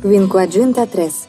Квинкуаджинта Трес.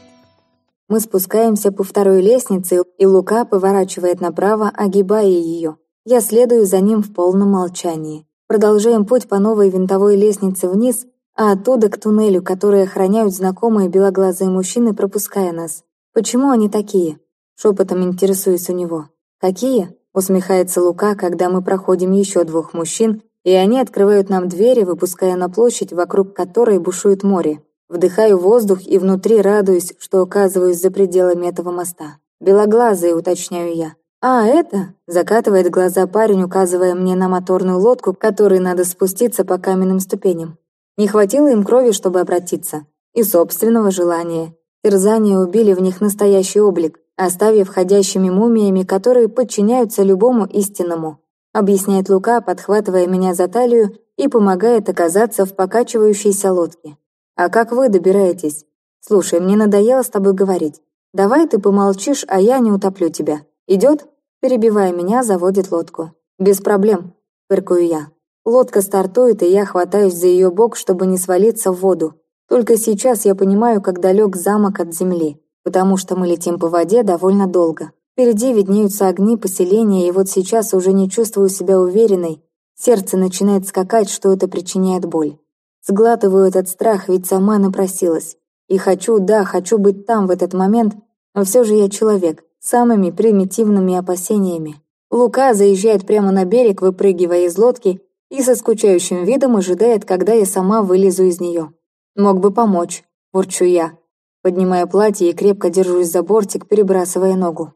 Мы спускаемся по второй лестнице, и Лука поворачивает направо, огибая ее. Я следую за ним в полном молчании. Продолжаем путь по новой винтовой лестнице вниз, а оттуда к туннелю, который охраняют знакомые белоглазые мужчины, пропуская нас. Почему они такие? Шепотом интересуюсь у него. «Какие?» — усмехается Лука, когда мы проходим еще двух мужчин, и они открывают нам двери, выпуская на площадь, вокруг которой бушует море. Вдыхаю воздух и внутри радуюсь, что оказываюсь за пределами этого моста. Белоглазые, уточняю я. «А, это?» – закатывает глаза парень, указывая мне на моторную лодку, которой надо спуститься по каменным ступеням. Не хватило им крови, чтобы обратиться. И собственного желания. Терзания убили в них настоящий облик, оставив ходящими мумиями, которые подчиняются любому истинному. Объясняет Лука, подхватывая меня за талию и помогает оказаться в покачивающейся лодке. «А как вы добираетесь? Слушай, мне надоело с тобой говорить. Давай ты помолчишь, а я не утоплю тебя. Идет?» Перебивая меня, заводит лодку. «Без проблем», — фыркаю я. Лодка стартует, и я хватаюсь за ее бок, чтобы не свалиться в воду. Только сейчас я понимаю, как далек замок от земли, потому что мы летим по воде довольно долго. Впереди виднеются огни поселения, и вот сейчас уже не чувствую себя уверенной. Сердце начинает скакать, что это причиняет боль. Сглатываю этот страх, ведь сама напросилась. И хочу, да, хочу быть там в этот момент, но все же я человек, с самыми примитивными опасениями. Лука заезжает прямо на берег, выпрыгивая из лодки, и со скучающим видом ожидает, когда я сама вылезу из нее. Мог бы помочь, бурчу я, поднимая платье и крепко держусь за бортик, перебрасывая ногу.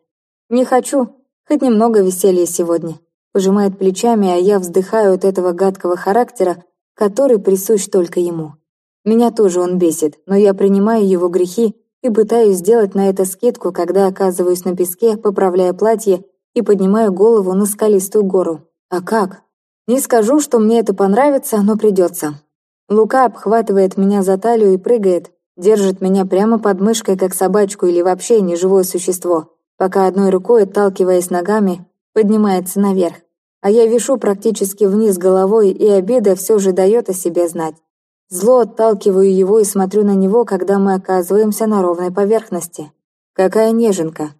Не хочу, хоть немного веселья сегодня. Пожимает плечами, а я вздыхаю от этого гадкого характера, который присущ только ему. Меня тоже он бесит, но я принимаю его грехи и пытаюсь сделать на это скидку, когда оказываюсь на песке, поправляя платье и поднимаю голову на скалистую гору. А как? Не скажу, что мне это понравится, но придется. Лука обхватывает меня за талию и прыгает, держит меня прямо под мышкой, как собачку или вообще неживое существо, пока одной рукой, отталкиваясь ногами, поднимается наверх а я вишу практически вниз головой, и обида все же дает о себе знать. Зло отталкиваю его и смотрю на него, когда мы оказываемся на ровной поверхности. «Какая неженка!»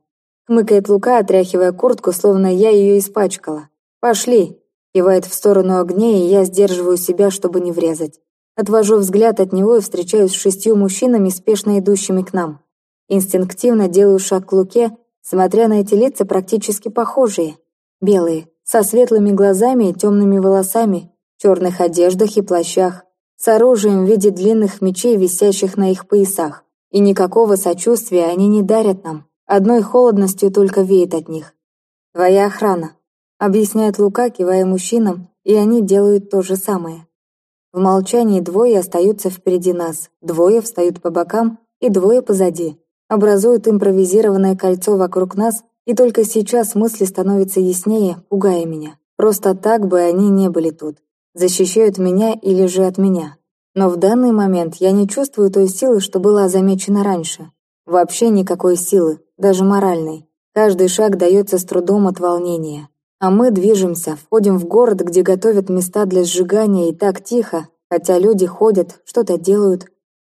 Хмыкает Лука, отряхивая куртку, словно я ее испачкала. «Пошли!» Кивает в сторону огней, и я сдерживаю себя, чтобы не врезать. Отвожу взгляд от него и встречаюсь с шестью мужчинами, спешно идущими к нам. Инстинктивно делаю шаг к Луке, смотря на эти лица практически похожие. Белые, со светлыми глазами и темными волосами, в черных одеждах и плащах, с оружием в виде длинных мечей, висящих на их поясах. И никакого сочувствия они не дарят нам, одной холодностью только веет от них. «Твоя охрана», — объясняет Лука, кивая мужчинам, и они делают то же самое. В молчании двое остаются впереди нас, двое встают по бокам и двое позади, образуют импровизированное кольцо вокруг нас и только сейчас мысли становятся яснее, пугая меня. Просто так бы они не были тут. Защищают меня или же от меня. Но в данный момент я не чувствую той силы, что была замечена раньше. Вообще никакой силы, даже моральной. Каждый шаг дается с трудом от волнения. А мы движемся, входим в город, где готовят места для сжигания, и так тихо, хотя люди ходят, что-то делают.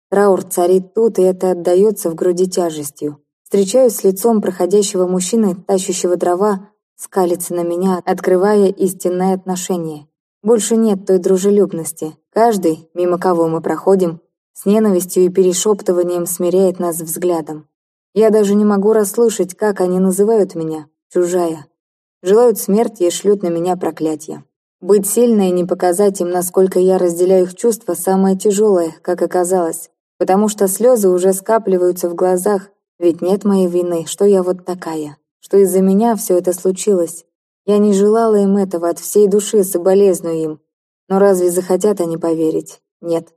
Траур царит тут, и это отдается в груди тяжестью. Встречаюсь с лицом проходящего мужчины, тащащего дрова, скалится на меня, открывая истинное отношение. Больше нет той дружелюбности. Каждый, мимо кого мы проходим, с ненавистью и перешептыванием смиряет нас взглядом. Я даже не могу расслышать, как они называют меня «чужая». Желают смерти и шлют на меня проклятия. Быть сильной и не показать им, насколько я разделяю их чувства, самое тяжелое, как оказалось, потому что слезы уже скапливаются в глазах, ведь нет моей вины, что я вот такая, что из-за меня все это случилось. Я не желала им этого, от всей души соболезную им. Но разве захотят они поверить? Нет.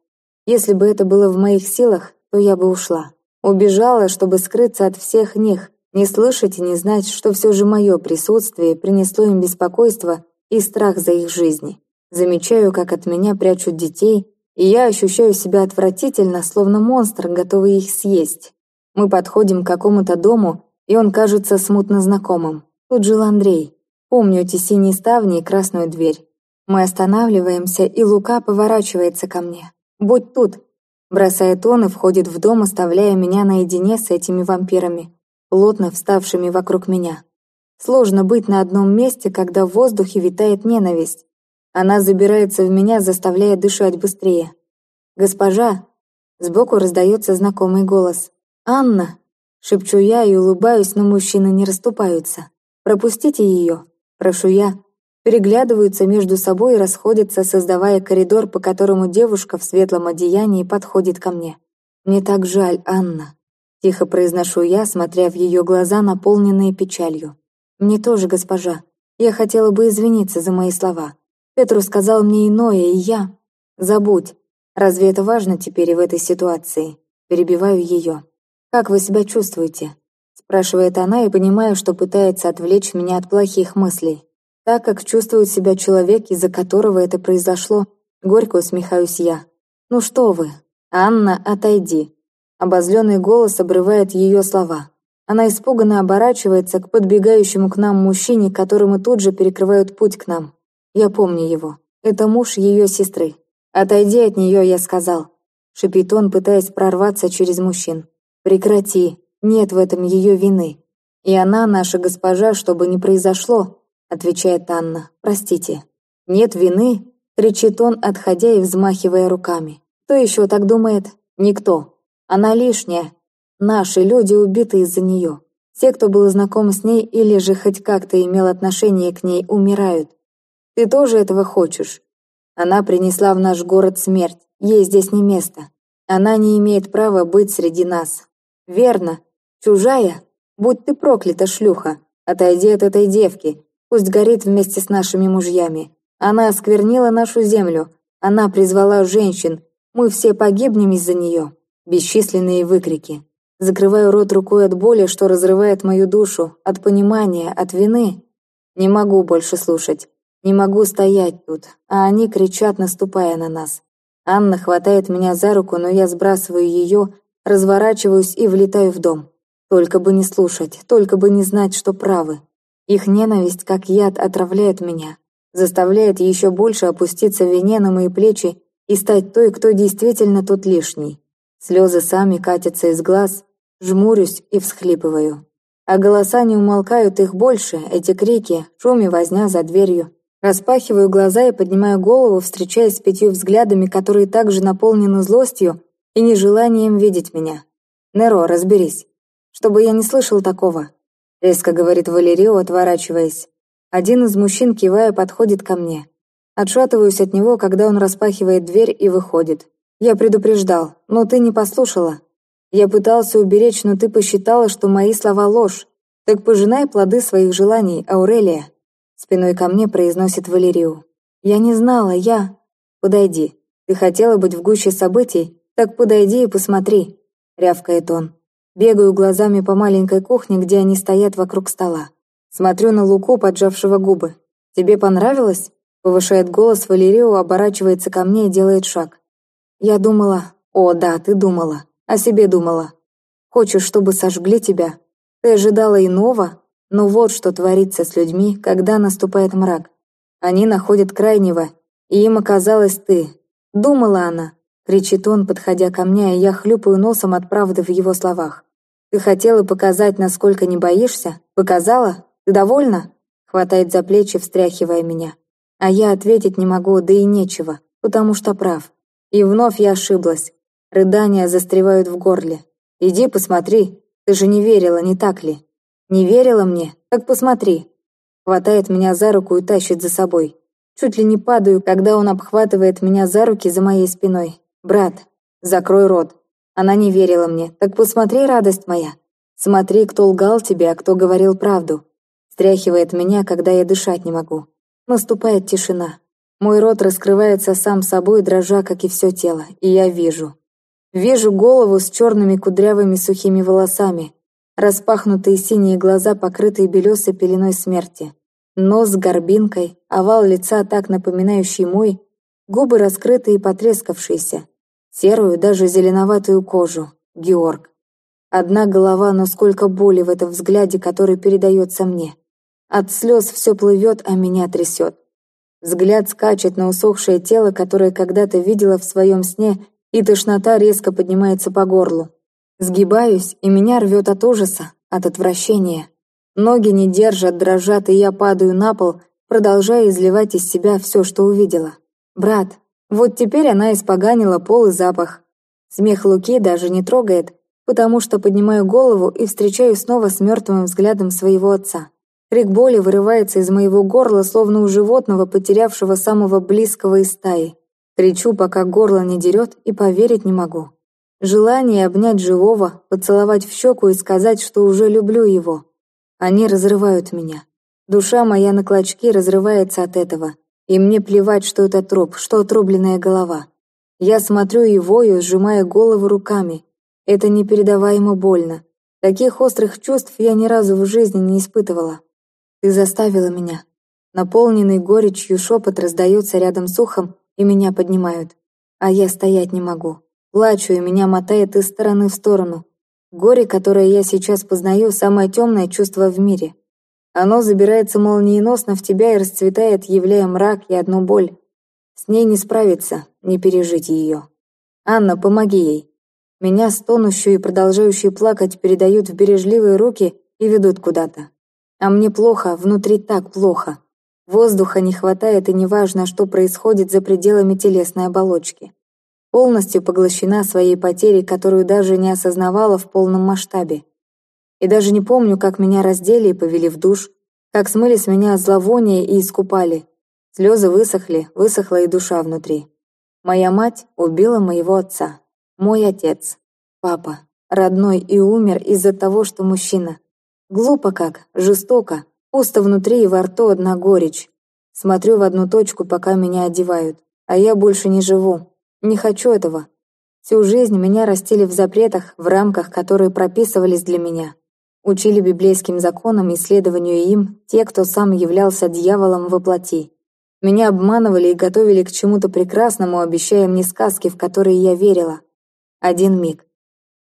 Если бы это было в моих силах, то я бы ушла. Убежала, чтобы скрыться от всех них, не слышать и не знать, что все же мое присутствие принесло им беспокойство и страх за их жизни. Замечаю, как от меня прячут детей, и я ощущаю себя отвратительно, словно монстр, готовый их съесть. Мы подходим к какому-то дому, и он кажется смутно знакомым. Тут жил Андрей. Помню эти синие ставни и красную дверь. Мы останавливаемся, и Лука поворачивается ко мне. «Будь тут!» Бросает он и входит в дом, оставляя меня наедине с этими вампирами, плотно вставшими вокруг меня. Сложно быть на одном месте, когда в воздухе витает ненависть. Она забирается в меня, заставляя дышать быстрее. «Госпожа!» Сбоку раздается знакомый голос. «Анна!» Шепчу я и улыбаюсь, но мужчины не расступаются. «Пропустите ее!» Прошу я, переглядываются между собой и расходятся, создавая коридор, по которому девушка в светлом одеянии подходит ко мне. «Мне так жаль, Анна», — тихо произношу я, смотря в ее глаза, наполненные печалью. «Мне тоже, госпожа. Я хотела бы извиниться за мои слова. Петру сказал мне иное, и я... Забудь. Разве это важно теперь в этой ситуации?» Перебиваю ее. «Как вы себя чувствуете?» Спрашивает она и понимаю, что пытается отвлечь меня от плохих мыслей. Так как чувствует себя человек, из-за которого это произошло, горько усмехаюсь я. «Ну что вы? Анна, отойди!» Обозленный голос обрывает ее слова. Она испуганно оборачивается к подбегающему к нам мужчине, которому тут же перекрывают путь к нам. Я помню его. Это муж ее сестры. «Отойди от нее», я сказал. Шипит он, пытаясь прорваться через мужчин. «Прекрати. Нет в этом ее вины. И она, наша госпожа, чтобы не произошло, отвечает Анна. «Простите». «Нет вины», — кричит он, отходя и взмахивая руками. «Кто еще так думает?» «Никто. Она лишняя. Наши люди убиты из-за нее. Те, кто был знаком с ней или же хоть как-то имел отношение к ней, умирают. Ты тоже этого хочешь?» Она принесла в наш город смерть. Ей здесь не место. Она не имеет права быть среди нас. Верно. Чужая? Будь ты проклята, шлюха. Отойди от этой девки. Пусть горит вместе с нашими мужьями. Она осквернила нашу землю. Она призвала женщин. Мы все погибнем из-за нее. Бесчисленные выкрики. Закрываю рот рукой от боли, что разрывает мою душу, от понимания, от вины. Не могу больше слушать. Не могу стоять тут, а они кричат, наступая на нас. Анна хватает меня за руку, но я сбрасываю ее, разворачиваюсь и влетаю в дом. Только бы не слушать, только бы не знать, что правы. Их ненависть, как яд, отравляет меня, заставляет еще больше опуститься в вине на мои плечи и стать той, кто действительно тут лишний. Слезы сами катятся из глаз, жмурюсь и всхлипываю. А голоса не умолкают, их больше, эти крики, шум и возня за дверью. Распахиваю глаза и поднимаю голову, встречаясь с пятью взглядами, которые также наполнены злостью и нежеланием видеть меня. «Неро, разберись. Чтобы я не слышал такого. — резко говорит Валерио, отворачиваясь. Один из мужчин, кивая, подходит ко мне. Отшатываюсь от него, когда он распахивает дверь и выходит. «Я предупреждал, но ты не послушала. Я пытался уберечь, но ты посчитала, что мои слова ложь. Так пожинай плоды своих желаний, Аурелия». Спиной ко мне произносит Валерию. «Я не знала, я...» «Подойди. Ты хотела быть в гуще событий? Так подойди и посмотри», — рявкает он. Бегаю глазами по маленькой кухне, где они стоят вокруг стола. Смотрю на Луку, поджавшего губы. «Тебе понравилось?» Повышает голос, Валерио оборачивается ко мне и делает шаг. «Я думала...» «О, да, ты думала. О себе думала. Хочешь, чтобы сожгли тебя? Ты ожидала иного? Но вот что творится с людьми, когда наступает мрак. Они находят крайнего, и им оказалась ты. Думала она, кричит он, подходя ко мне, и я хлюпаю носом от правды в его словах. Ты хотела показать, насколько не боишься? Показала? Ты довольна?» Хватает за плечи, встряхивая меня. А я ответить не могу, да и нечего, потому что прав. И вновь я ошиблась. Рыдания застревают в горле. «Иди посмотри, ты же не верила, не так ли?» «Не верила мне? Так посмотри». Хватает меня за руку и тащит за собой. Чуть ли не падаю, когда он обхватывает меня за руки за моей спиной. «Брат, закрой рот. Она не верила мне. Так посмотри, радость моя. Смотри, кто лгал тебе, а кто говорил правду. Стряхивает меня, когда я дышать не могу. Наступает тишина. Мой рот раскрывается сам собой, дрожа, как и все тело, и я вижу. Вижу голову с черными кудрявыми сухими волосами, распахнутые синие глаза, покрытые белесой пеленой смерти, нос с горбинкой, овал лица, так напоминающий мой, губы раскрытые и потрескавшиеся, серую, даже зеленоватую кожу. Георг. Одна голова, но сколько боли в этом взгляде, который передается мне. От слез все плывет, а меня трясет. Взгляд скачет на усохшее тело, которое когда-то видела в своем сне и тошнота резко поднимается по горлу. Сгибаюсь, и меня рвет от ужаса, от отвращения. Ноги не держат, дрожат, и я падаю на пол, продолжая изливать из себя все, что увидела. «Брат, вот теперь она испоганила пол и запах. Смех Луки даже не трогает, потому что поднимаю голову и встречаю снова с мертвым взглядом своего отца. Крик боли вырывается из моего горла, словно у животного, потерявшего самого близкого из стаи. Кричу, пока горло не дерет, и поверить не могу. Желание обнять живого, поцеловать в щеку и сказать, что уже люблю его. Они разрывают меня. Душа моя на клочки разрывается от этого. И мне плевать, что это труп, что отрубленная голова. Я смотрю его и сжимая голову руками. Это непередаваемо больно. Таких острых чувств я ни разу в жизни не испытывала. Ты заставила меня. Наполненный горечью шепот раздается рядом с ухом, и меня поднимают. А я стоять не могу. Плачу, и меня мотает из стороны в сторону. Горе, которое я сейчас познаю, самое темное чувство в мире. Оно забирается молниеносно в тебя и расцветает, являя мрак и одну боль. С ней не справиться, не пережить ее. Анна, помоги ей. Меня, стонущую и продолжающую плакать, передают в бережливые руки и ведут куда-то. А мне плохо, внутри так плохо. Воздуха не хватает, и неважно, что происходит за пределами телесной оболочки. Полностью поглощена своей потерей, которую даже не осознавала в полном масштабе. И даже не помню, как меня раздели и повели в душ, как смыли с меня зловоние и искупали. Слезы высохли, высохла и душа внутри. Моя мать убила моего отца. Мой отец. Папа. Родной и умер из-за того, что мужчина. Глупо как, жестоко. Пусто внутри и во рту одна горечь. Смотрю в одну точку, пока меня одевают. А я больше не живу. Не хочу этого. Всю жизнь меня растили в запретах, в рамках, которые прописывались для меня. Учили библейским законам и следованию им те, кто сам являлся дьяволом во плоти. Меня обманывали и готовили к чему-то прекрасному, обещая мне сказки, в которые я верила. Один миг.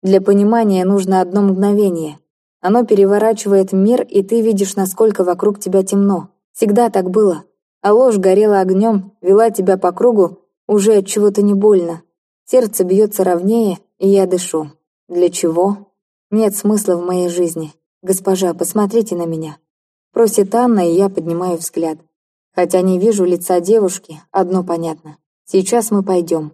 Для понимания нужно одно мгновение. Оно переворачивает мир, и ты видишь, насколько вокруг тебя темно. Всегда так было. А ложь горела огнем, вела тебя по кругу, уже от чего-то не больно. Сердце бьется ровнее, и я дышу. Для чего? Нет смысла в моей жизни. Госпожа, посмотрите на меня. Просит Анна, и я поднимаю взгляд. Хотя не вижу лица девушки, одно понятно. Сейчас мы пойдем.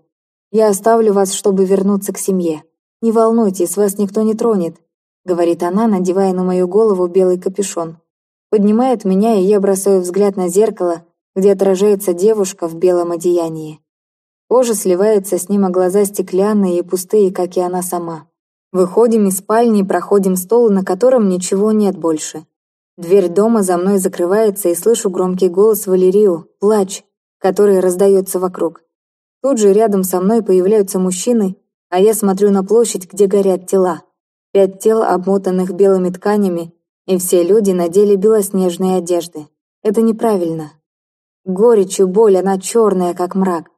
Я оставлю вас, чтобы вернуться к семье. Не волнуйтесь, вас никто не тронет, говорит она, надевая на мою голову белый капюшон. Поднимает меня, и я бросаю взгляд на зеркало, где отражается девушка в белом одеянии. Кожа сливается с ним, а глаза стеклянные и пустые, как и она сама. Выходим из спальни и проходим стол, на котором ничего нет больше. Дверь дома за мной закрывается, и слышу громкий голос Валерию, плач, который раздается вокруг. Тут же рядом со мной появляются мужчины, а я смотрю на площадь, где горят тела. Пять тел, обмотанных белыми тканями, и все люди надели белоснежные одежды. Это неправильно. Горечь и боль, она черная, как мрак.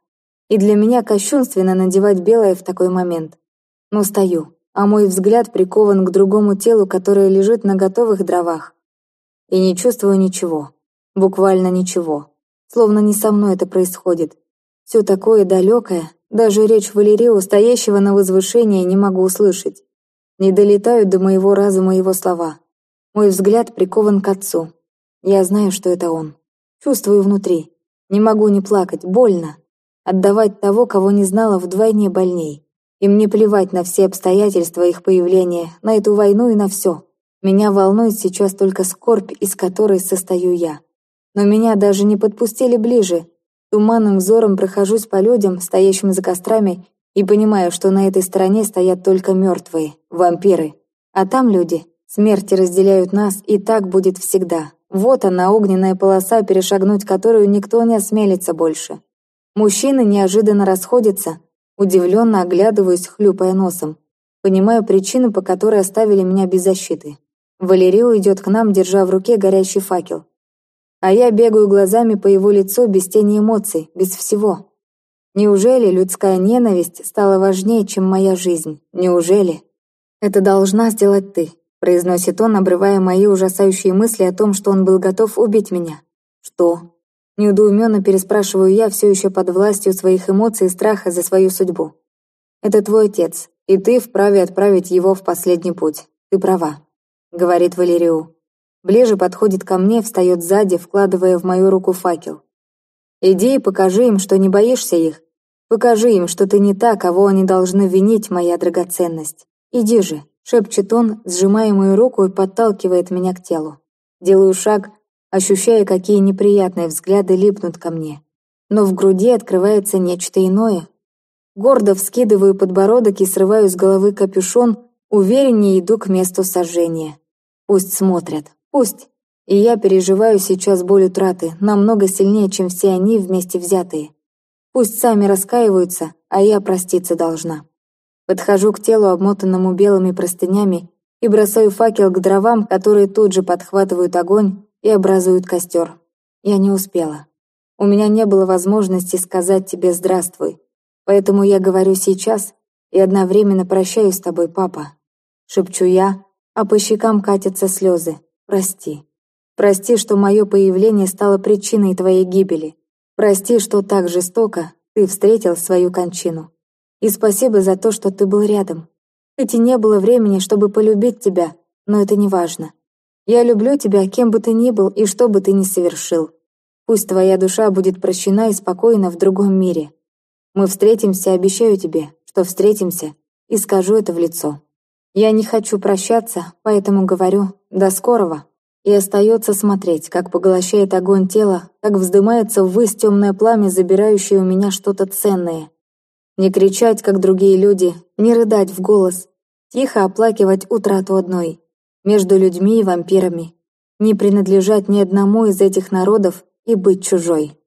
И для меня кощунственно надевать белое в такой момент. Но стою а мой взгляд прикован к другому телу, которое лежит на готовых дровах. И не чувствую ничего. Буквально ничего. Словно не со мной это происходит. Все такое далекое, даже речь Валерия, стоящего на возвышении, не могу услышать. Не долетают до моего разума его слова. Мой взгляд прикован к отцу. Я знаю, что это он. Чувствую внутри. Не могу не плакать, больно. Отдавать того, кого не знала, вдвойне больней. И мне плевать на все обстоятельства их появления, на эту войну и на все. Меня волнует сейчас только скорбь, из которой состою я. Но меня даже не подпустили ближе. Туманным взором прохожусь по людям, стоящим за кострами, и понимаю, что на этой стороне стоят только мертвые, вампиры. А там люди. Смерти разделяют нас, и так будет всегда. Вот она, огненная полоса, перешагнуть которую никто не осмелится больше. Мужчины неожиданно расходятся, Удивленно оглядываюсь, хлюпая носом. Понимаю причину, по которой оставили меня без защиты. Валерио идет к нам, держа в руке горящий факел. А я бегаю глазами по его лицу без тени эмоций, без всего. Неужели людская ненависть стала важнее, чем моя жизнь? Неужели? Это должна сделать ты, произносит он, обрывая мои ужасающие мысли о том, что он был готов убить меня. Что? Недоуменно переспрашиваю я, все еще под властью своих эмоций и страха за свою судьбу. Это твой отец, и ты вправе отправить его в последний путь. Ты права», — говорит Валерию. Ближе подходит ко мне, встает сзади, вкладывая в мою руку факел. «Иди и покажи им, что не боишься их. Покажи им, что ты не та, кого они должны винить, моя драгоценность. Иди же», — шепчет он, сжимая мою руку и подталкивает меня к телу. Делаю шаг, ощущая, какие неприятные взгляды липнут ко мне. Но в груди открывается нечто иное. Гордо вскидываю подбородок и срываю с головы капюшон, увереннее иду к месту сожжения. Пусть смотрят, пусть. И я переживаю сейчас боль утраты, намного сильнее, чем все они вместе взятые. Пусть сами раскаиваются, а я проститься должна. Подхожу к телу, обмотанному белыми простынями, и бросаю факел к дровам, которые тут же подхватывают огонь и образуют костер. Я не успела. У меня не было возможности сказать тебе «здравствуй», поэтому я говорю сейчас и одновременно прощаюсь с тобой, папа. Шепчу я, а по щекам катятся слезы. Прости. Прости, что мое появление стало причиной твоей гибели. Прости, что так жестоко ты встретил свою кончину. И спасибо за то, что ты был рядом. Хоть и не было времени, чтобы полюбить тебя, но это не важно. Я люблю тебя, кем бы ты ни был и что бы ты ни совершил. Пусть твоя душа будет прощена и спокойна в другом мире. Мы встретимся, обещаю тебе, что встретимся, и скажу это в лицо. Я не хочу прощаться, поэтому говорю «до скорого» и остается смотреть, как поглощает огонь тело, как вздымается ввысь темное пламя, забирающее у меня что-то ценное. Не кричать, как другие люди, не рыдать в голос, тихо оплакивать утрату одной, между людьми и вампирами, не принадлежать ни одному из этих народов и быть чужой.